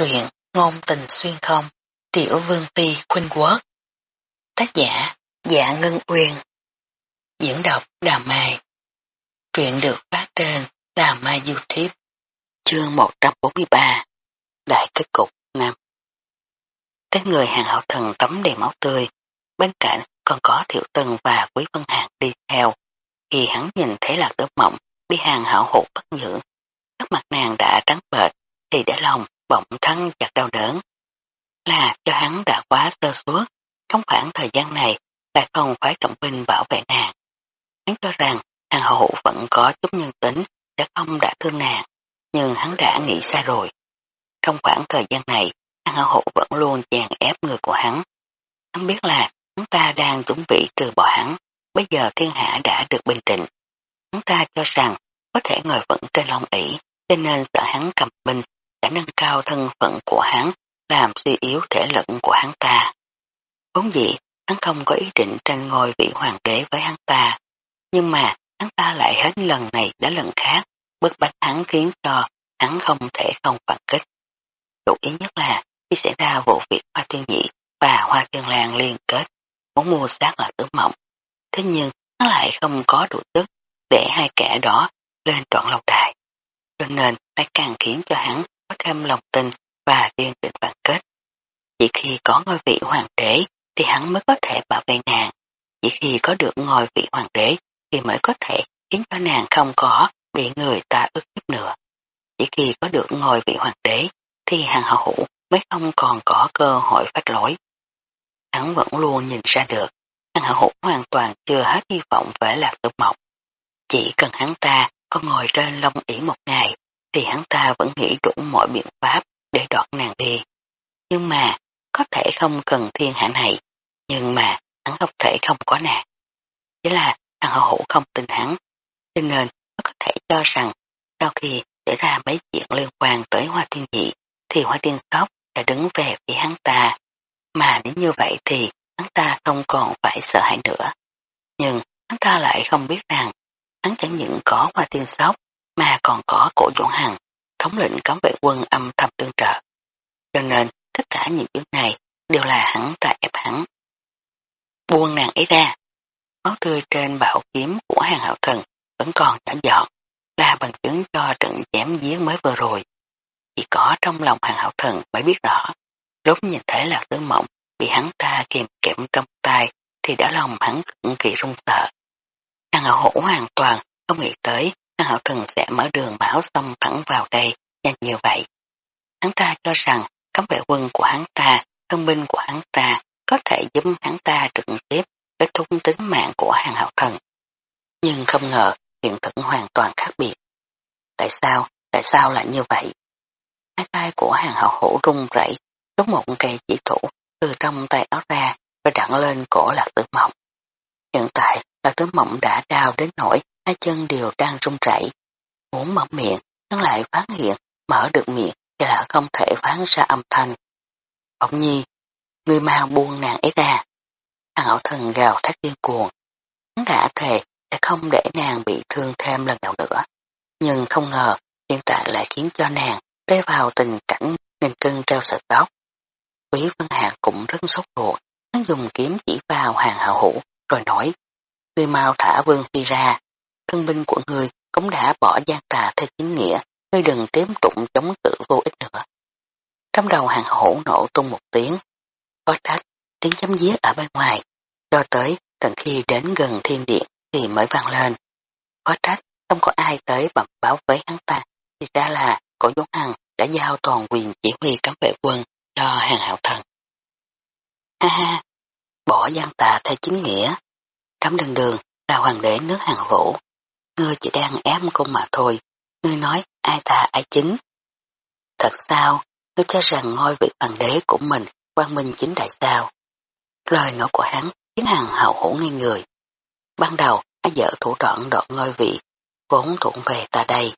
Truyện Ngôn tình xuyên không, Tiểu Vương Phi Khuynh Quốc. Tác giả Dạ Ngân Uyên. Diễn đọc Đà Mai. Truyện được phát trên Đà Mai Youtube. Chương 143 Đại kết cục nam. Trên người hàng hậu thần tấm đầy máu tươi, bên cạnh còn có Thiệu Tân và Quý Vân Hạng đi theo. Khi hắn nhìn thấy là tớ mộng, bị hàng hậu hụt bất nhưỡng các mặt nàng đã trắng bệch, thì để lòng bỗng thân chặt đau đớn. Là cho hắn đã quá sơ suốt, trong khoảng thời gian này lại không phải trọng binh bảo vệ nàng. Hắn cho rằng hàng hậu vẫn có chút nhân tính sẽ không đã thương nàng, nhưng hắn đã nghĩ xa rồi. Trong khoảng thời gian này, hàng hậu vẫn luôn chèn ép người của hắn. Hắn biết là hắn ta đang chuẩn bị trừ bỏ hắn, bây giờ thiên hạ đã được bình tĩnh. Hắn ta cho rằng có thể ngồi vẫn trên long ỷ cho nên sợ hắn cầm binh nâng cao thân phận của hắn, làm suy yếu thể lực của hắn ta. Vốn dĩ, hắn không có ý định tranh ngôi vị hoàng đế với hắn ta, nhưng mà hắn ta lại hết lần này đến lần khác, bức bách hắn khiến cho hắn không thể không phản kích. Chủ ý nhất là khi xảy ra vụ việc Hoa Thiên Nhị và Hoa Thiên Lan liên kết, muốn mua xác là tử mộng. Thế nhưng, hắn lại không có đủ tức để hai kẻ đó lên trọn lâu đài. Cho nên, lại càng khiến cho hắn có thêm lòng tin và kiên định bản kết. Chỉ khi có ngôi vị hoàng đế thì hắn mới có thể bảo vệ nàng. Chỉ khi có được ngôi vị hoàng đế thì mới có thể khiến cho nàng không có bị người ta ức hiếp nữa. Chỉ khi có được ngôi vị hoàng đế thì hàng hậu hữu mới không còn có cơ hội phát lỗi. Hắn vẫn luôn nhìn ra được, hàng hậu hữu hoàn toàn chưa hết hy vọng về lạc tử mộc. Chỉ cần hắn ta có ngồi trên lông ỉ một ngày thì hắn ta vẫn nghĩ đủ mọi biện pháp để đoạt nàng đi. Nhưng mà, có thể không cần thiên hạ này, nhưng mà hắn không thể không có nàng. Chỉ là thằng hậu hữu không tin hắn, cho nên nó có thể cho rằng sau khi xảy ra mấy chuyện liên quan tới hoa tiên dị, thì hoa tiên sóc đã đứng về phía hắn ta. Mà nếu như vậy thì hắn ta không còn phải sợ hãi nữa. Nhưng hắn ta lại không biết rằng hắn chẳng những có hoa tiên sóc mà còn có cổ Dũng Hằng, thống lĩnh cấm vệ quân âm thầm tương trợ. Cho nên tất cả những chuyện này đều là hắn ta ép hắn. Buông nàng ấy ra, máu tươi trên bảo kiếm của hàng hậu thần vẫn còn nhỏ giọt, là bằng chứng cho trận chém giết mới vừa rồi. Chỉ có trong lòng hàng hậu thần mới biết rõ, lúc nhìn thấy là tứ mộng bị hắn ta kìm kẹp trong tay thì đã lòng hắn cực kỳ run sợ. Hàng hậu hổ hoàn toàn không nghĩ tới Hàng hậu thần sẽ mở đường bảo xong thẳng vào đây, nhanh như vậy. Hắn ta cho rằng cấm vệ quân của hắn ta, thân binh của hắn ta có thể giúp hắn ta trực tiếp kết thúc tính mạng của hàng hậu thần. Nhưng không ngờ hiện thực hoàn toàn khác biệt. Tại sao, tại sao lại như vậy? Hai tay của hàng hậu hổ rung rẩy, rút một cây chỉ thủ từ trong tay áo ra và đặn lên cổ lạc tử mộng. Hiện tại, lạc tử mộng đã đau đến nỗi hai chân đều đang run rẩy. Muốn mở miệng, nhưng lại phát hiện mở được miệng thì là không thể phán ra âm thanh. Bỗng nhi, người mau buông nàng ấy ra. Hàng ảo thần gào thét điên cuồng. Hắn đã thề sẽ không để nàng bị thương thêm lần nào nữa. Nhưng không ngờ hiện tại lại khiến cho nàng rơi vào tình cảnh nghìn cân treo sợi tóc. Quý Vân Hạc cũng rất sốt ruột, hắn dùng kiếm chỉ vào hàng hậu hữu rồi nói, người mau thả Vương Phi ra, thân binh của ngươi cũng đã bỏ gian tà theo chính nghĩa, ngươi đừng tiếp tục chống cự vô ích nữa. Trong đầu hàng hổ nổ tung một tiếng, có trách, tiếng chấm giết ở bên ngoài, cho tới tận khi đến gần thiên điện thì mới vang lên. Có trách, không có ai tới bẩm báo với hắn ta, thì ra là cổ giống hằng đã giao toàn quyền chỉ huy cấm vệ quân cho hàng hạo thần. Ha ha, bỏ gian tà theo chính nghĩa, Trong đường đường là hoàng đế nước hàng vũ, ngươi chỉ đang ép cô mà thôi, ngươi nói ai ta ai chính. Thật sao, ngươi cho rằng ngôi vị hoàng đế của mình quan minh chính đại sao. Lời nói của hắn khiến hàng hậu hổ ngây người. Ban đầu, ai dở thủ đoạn đoạn ngôi vị, vốn thuận về ta đây.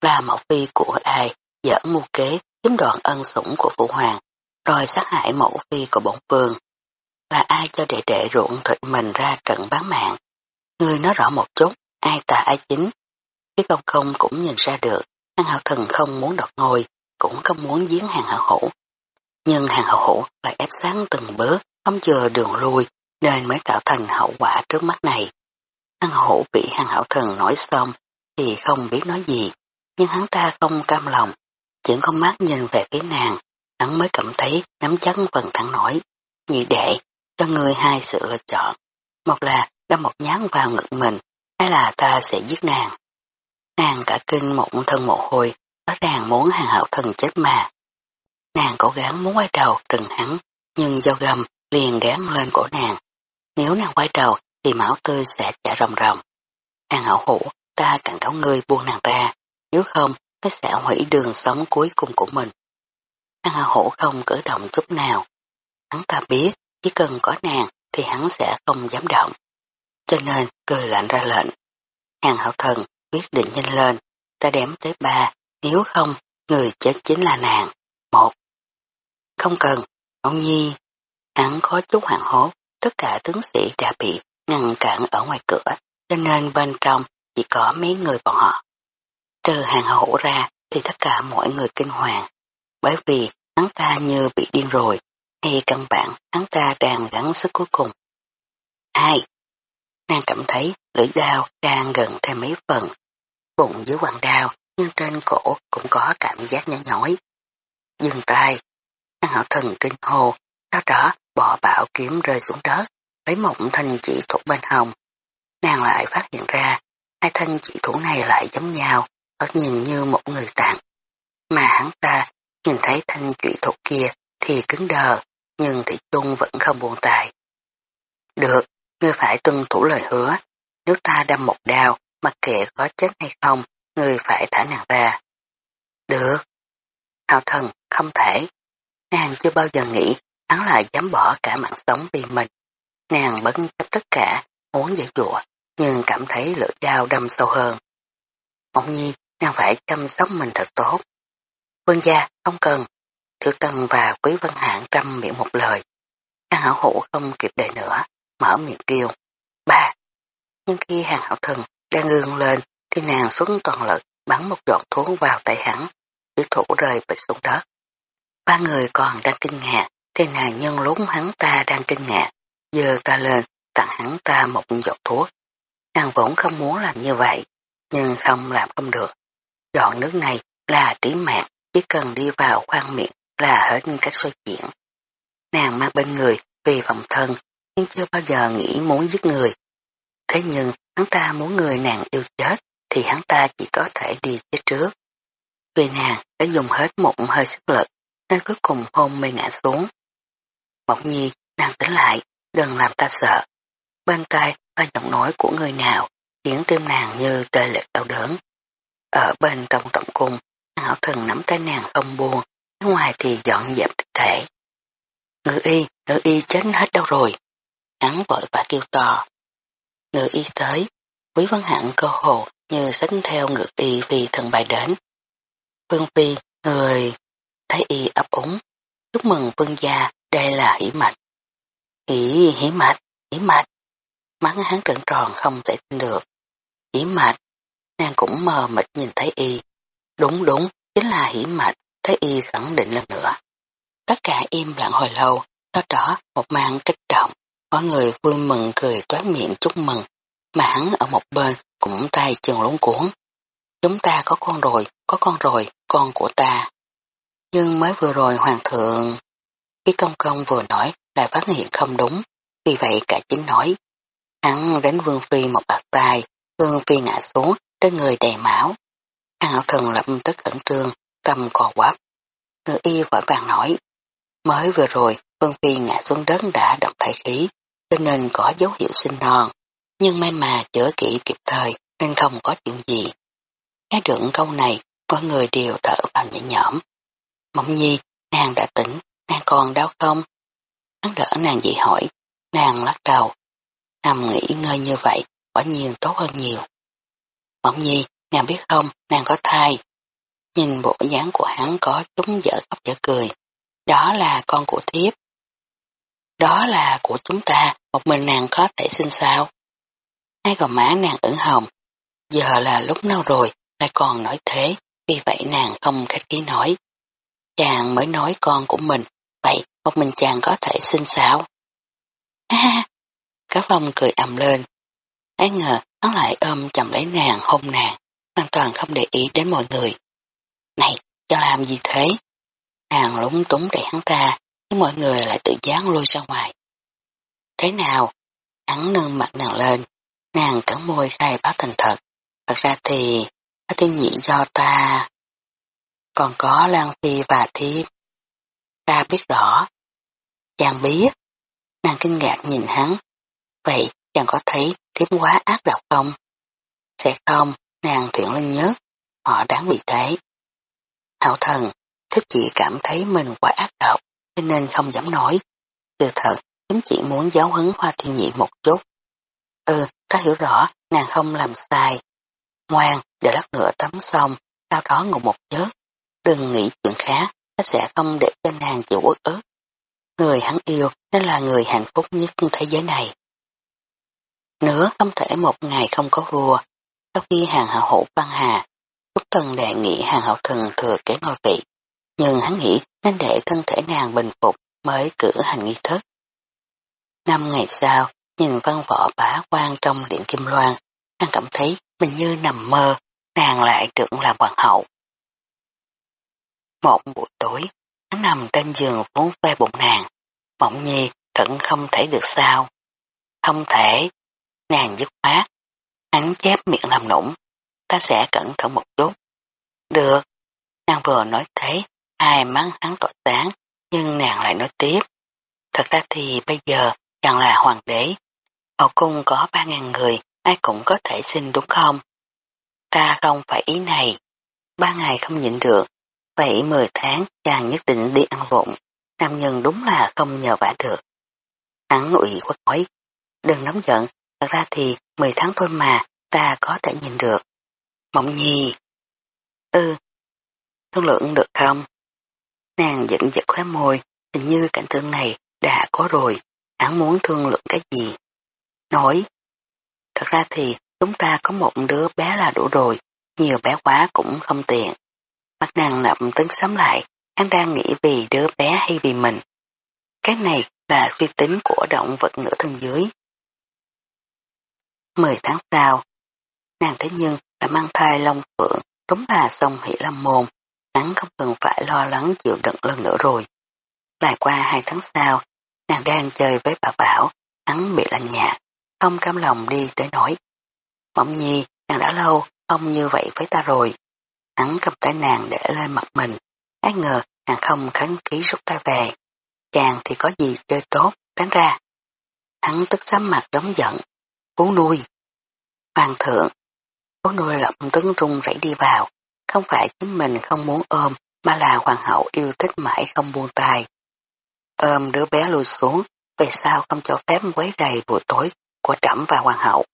Là mẫu phi của ai, dở mưu kế, chiếm đoạn ân sủng của phụ hoàng, rồi sát hại mẫu phi của bổn vương. Là ai cho đệ đệ ruộng thịt mình ra trận bán mạng. Ngươi nói rõ một chút, ai tà ai chính. Phía công không cũng nhìn ra được, Hàng Hạo Thần không muốn đọt ngồi cũng không muốn giếng hàng hậu hữu. Nhưng hàng hậu hữu lại ép sáng từng bước, không chờ đường lui, nên mới tạo thành hậu quả trước mắt này. Hàng hậu hữu bị hàng hảo thần nói xong, thì không biết nói gì, nhưng hắn ta không cam lòng, chỉ có mắt nhìn về phía nàng, hắn mới cảm thấy nắm chắc phần thẳng nổi. Nhị đệ, cho người hai sự lựa chọn. Một là đâm một nhán vào ngực mình, hay là ta sẽ giết nàng. Nàng cả kinh một thân mồ hôi, rõ ràng muốn hàng hậu thần chết mà. Nàng cố gắng muốn quay đầu trừng hắn, nhưng dao gầm liền gán lên cổ nàng. Nếu nàng quay đầu thì máu tươi sẽ chảy rồng rồng. Hàng hậu hủ, ta cảnh cáo ngươi buông nàng ra, nếu không, nó sẽ hủy đường sống cuối cùng của mình. Hàng hậu hủ không cử động chút nào. Hắn ta biết, chỉ cần có nàng thì hắn sẽ không dám động. Cho nên, cười lạnh ra lệnh. Hàng hậu thần quyết định nhanh lên, ta đếm tới ba, nếu không, người chết chính là nàng. Một. Không cần, ông nhi. Hắn khó chút hoảng hốt, tất cả tướng sĩ đã bị ngăn cản ở ngoài cửa, cho nên bên trong chỉ có mấy người bọn họ. Trừ hàng hổ ra thì tất cả mọi người kinh hoàng, bởi vì hắn ta như bị điên rồi, hay căn bản hắn ta đang gắng sức cuối cùng. Hai. Nàng cảm thấy lưỡi đao đang gần thêm mấy phần, bụng dưới quàng đao nhưng trên cổ cũng có cảm giác nhói nhói. Dừng tay, nàng hậu thần kinh hồ, sau đó bỏ bảo kiếm rơi xuống đất, lấy một thanh chỉ thủ bên hồng. Nàng lại phát hiện ra, hai thanh chỉ thủ này lại giống nhau, thật nhìn như một người tặng. Mà hắn ta nhìn thấy thanh chỉ thủ kia thì cứng đờ, nhưng thị trung vẫn không buồn tài. Được, ngươi phải tuân thủ lời hứa, nếu ta đâm một đao, mặc kệ có chết hay không, ngươi phải thả nàng ra. Được. Hào thần, không thể. Nàng chưa bao giờ nghĩ hắn lại dám bỏ cả mạng sống vì mình. Nàng bấn chấp tất cả, muốn giải dụa, nhưng cảm thấy lửa dao đâm sâu hơn. Mộng nhi, nàng phải chăm sóc mình thật tốt. Vương gia, không cần. Thứ Tân và Quý Vân Hạng trăm miệng một lời. Hàng hảo hữu không kịp đợi nữa, mở miệng kêu. Ba. Nhưng khi hàng hảo thần đang ngưng lên thì nàng xuống toàn lực bắn một giọt thuốc vào tay hắn, chữ thủ rơi bịch xuống đất. Ba người còn đang kinh ngạc, thì nàng nhân lúc hắn ta đang kinh ngạc, giờ ta lên tặng hắn ta một giọt thuốc. Nàng vốn không muốn làm như vậy, nhưng không làm không được. Giọt nước này là trí mạng, chỉ cần đi vào khoang miệng là hết cách xoay chuyển. Nàng mang bên người vì phòng thân, nhưng chưa bao giờ nghĩ muốn giết người. Thế nhưng hắn ta muốn người nàng yêu chết, thì hắn ta chỉ có thể đi chết trước. Vì nàng đã dùng hết một hơi sức lực, nên cuối cùng hôn mê ngã xuống. Bỗng nhi, nàng tỉnh lại, đừng làm ta sợ. Bên tai là giọng nói của người nào, khiến tim nàng như tê liệt đau đớn. Ở bên trong tổng cung, hảo thần nắm tay nàng không buồn, ngoài thì dọn dẹp thực thể. Ngự y, ngự y chết hết đâu rồi. Hắn vội và kêu to. Ngự y tới, quý văn hạng cơ hồ như sách theo ngự y vì thần bài đến. Phương Phi, người, thấy y ấp úng, chúc mừng vương gia, đây là hỉ mạch. Hỉ, hỉ mạch, hỉ mạch. Mắng hắn trợn tròn không thể tin được. Hỉ mạch, nàng cũng mờ mịt nhìn thấy y. Đúng đúng, chính là hỉ mạch, thấy y khẳng định lần nữa. Tất cả im lặng hồi lâu, sau đó một màn kích động, có người vui mừng cười toát miệng chúc mừng, mà hắn ở một bên cũng tay chân lúng cuốn. Chúng ta có con rồi, có con rồi, con của ta. Nhưng mới vừa rồi hoàng thượng, khi công công vừa nói lại phát hiện không đúng, vì vậy cả chính nói. Hắn đánh vương phi một bạc tay, vương phi ngã xuống, trên người đầy máu. Hắn hảo thần lập tức khẩn trương, tâm cò quắp. Ngự y vội vàng nói, mới vừa rồi vương phi ngã xuống đất đã động thai khí, cho nên có dấu hiệu sinh non nhưng may mà chữa kỹ kịp thời nên không có chuyện gì. Nghe được câu này, mọi người đều thở vào nhẹ nhõm. Mộng nhi, nàng đã tỉnh, nàng còn đau không? Hắn đỡ nàng dị hỏi, nàng lắc đầu. Nằm nghỉ ngơi như vậy, quả nhiên tốt hơn nhiều. Mộng nhi, nàng biết không, nàng có thai. Nhìn bộ dáng của hắn có chúng dở khóc dở cười. Đó là con của thiếp. Đó là của chúng ta, một mình nàng có thể sinh sao? hai gò má nàng ửng hồng. Giờ là lúc nào rồi, lại còn nói thế, vì vậy nàng không khách khí nói. chàng mới nói con của mình, vậy một mình chàng có thể sinh sao? Ha ha, Cá phong cười ầm lên. Ai ngờ hắn lại ôm chầm lấy nàng hôn nàng, hoàn toàn không để ý đến mọi người. Này, cho làm gì thế? Nàng lúng túng đẩy hắn ra, nhưng mọi người lại tự dán lôi ra ngoài. Thế nào? Hắn nâng mặt nàng lên, nàng cắn môi khai báo thành thật. Thật ra thì, có tiên nhị do ta. Còn có Lan Phi và Thiếp. Ta biết rõ. Chàng biết. Nàng kinh ngạc nhìn hắn. Vậy chàng có thấy Thiếp quá ác độc không? Sẽ không, nàng thiện linh nhớ. Họ đáng bị thế. Hảo thần, Thiếp chỉ cảm thấy mình quá ác độc, cho nên không dám nói. Từ thật, chúng chỉ muốn giáo huấn hoa thiên nhị một chút. Ừ, ta hiểu rõ, nàng không làm sai. Ngoan, để lát nữa tắm xong, sau đó ngủ một giấc. Đừng nghĩ chuyện khác, ta sẽ không để cho nàng chịu uất ức. Người hắn yêu nên là người hạnh phúc nhất thế giới này. Nữa không thể một ngày không có vua. Sau khi hàng hậu hổ văn hà, Trúc Tân đề nghị hàng hậu thần thừa kế ngôi vị. Nhưng hắn nghĩ nên để thân thể nàng bình phục mới cử hành nghi thức. Năm ngày sau, nhìn văn võ bá quan trong điện Kim Loan, hắn cảm thấy mình như nằm mơ, nàng lại tưởng làm hoàng hậu. Một buổi tối, hắn nằm trên giường vốn ve bụng nàng, mộng nhi thận không thể được sao. Không thể, nàng dứt khoát, hắn chép miệng làm nũng, ta sẽ cẩn thận một chút. Được, nàng vừa nói thế, ai mắng hắn tội sáng, nhưng nàng lại nói tiếp. Thật ra thì bây giờ chẳng là hoàng đế, hậu cung có ba ngàn người, ai cũng có thể xin đúng không? Ta không phải ý này, ba ngày không nhịn được, vậy mười tháng chàng nhất định đi ăn vụng, nam nhân đúng là không nhờ vả được. Hắn ủy khuất nói, đừng nóng giận, thật ra thì mười tháng thôi mà, ta có thể nhìn được. Mộng nhi. Ừ, thương lượng được không? Nàng dẫn giật khóe môi, hình như cảnh tượng này đã có rồi, hắn muốn thương lượng cái gì? Nói, thật ra thì chúng ta có một đứa bé là đủ rồi, nhiều bé quá cũng không tiện. mặt nàng lập tức sớm lại, hắn đang nghĩ vì đứa bé hay vì mình. Cái này là suy tính của động vật nửa thân dưới. Mười tháng sau, nàng thế nhưng đã mang thai Long Phượng, đúng là sông Hỷ Lâm Môn, hắn không cần phải lo lắng chịu đựng lần nữa rồi. Lại qua hai tháng sau, nàng đang chơi với bà Bảo, hắn bị lạnh nhạt, không cam lòng đi tới nói. Mộng nhi, nàng đã lâu không như vậy với ta rồi. Hắn cầm tay nàng để lên mặt mình, ác ngờ nàng không khánh ký rút tay về. Chàng thì có gì chơi tốt, đánh ra. Hắn tức sắm mặt đóng giận, phú nuôi. Hoàng thượng, phú nuôi lập tướng rung rảy đi vào, không phải chính mình không muốn ôm, mà là hoàng hậu yêu thích mãi không buông tay. Ôm đứa bé lùi xuống, về sao không cho phép quấy rầy buổi tối của trẫm và hoàng hậu.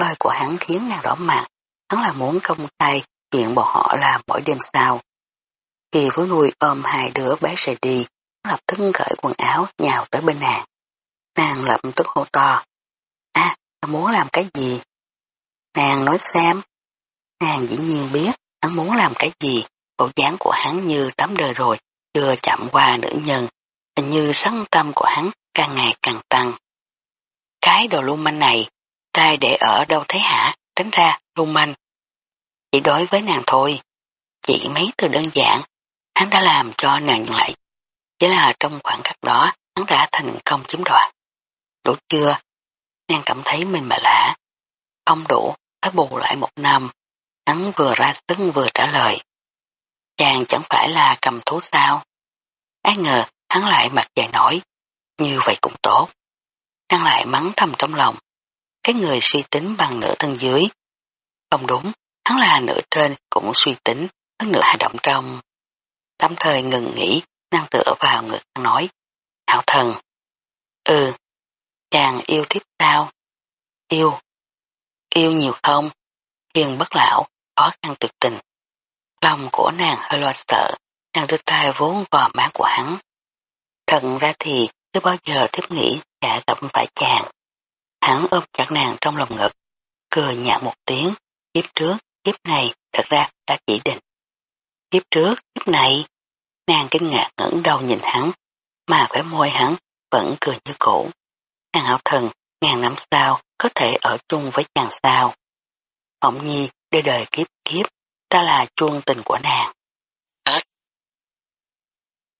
Lời của hắn khiến nàng đỏ mặt, hắn là muốn công khai chuyện bọn họ làm mỗi đêm sau. Khi với nuôi ôm hai đứa bé rời đi, lập tức cởi quần áo nhào tới bên nàng. Nàng lập tức hô to. À, muốn làm cái gì? Nàng nói xem. Nàng dĩ nhiên biết hắn muốn làm cái gì, bộ dáng của hắn như tắm đời rồi, chưa chạm qua nữ nhân, hình như sân tâm của hắn càng ngày càng tăng. Cái đồ lưu manh này, trai để ở đâu thế hả, tránh ra, lưu manh. Chỉ đối với nàng thôi, chỉ mấy từ đơn giản, hắn đã làm cho nàng nhận lại. Chỉ là trong khoảng khắc đó, hắn đã thành công chiếm đoạt. Đủ chưa? Nàng cảm thấy mình mà lạ. Không đủ, phải bù lại một năm. Hắn vừa ra sức vừa trả lời. Chàng chẳng phải là cầm thú sao? Ai ngờ hắn lại mặt dài nổi. Như vậy cũng tốt. Hắn lại mắng thầm trong lòng. Cái người suy tính bằng nửa thân dưới. Không đúng, hắn là nửa trên cũng suy tính, hơn nửa hành động trong. tạm thời ngừng nghỉ, năng tựa vào ngực nói. Hảo thần. Ừ, chàng yêu tiếp sao? Yêu. Yêu nhiều không? Hiền bất lão, khó khăn tuyệt tình. Lòng của nàng hơi lo sợ, nàng đưa tay vốn vào má của hắn. Thật ra thì chưa bao giờ thiếp nghĩ sẽ gặp phải chàng. Hắn ôm chặt nàng trong lòng ngực, cười nhạt một tiếng, kiếp trước, kiếp này thật ra đã chỉ định. Kiếp trước, kiếp này, nàng kinh ngạc ngẩng đầu nhìn hắn, mà khỏe môi hắn vẫn cười như cũ. Nàng hảo thần, ngàn năm sau có thể ở chung với chàng sao. Hồng Nhi đời đời kiếp kiếp, ta là chuông tình của nàng.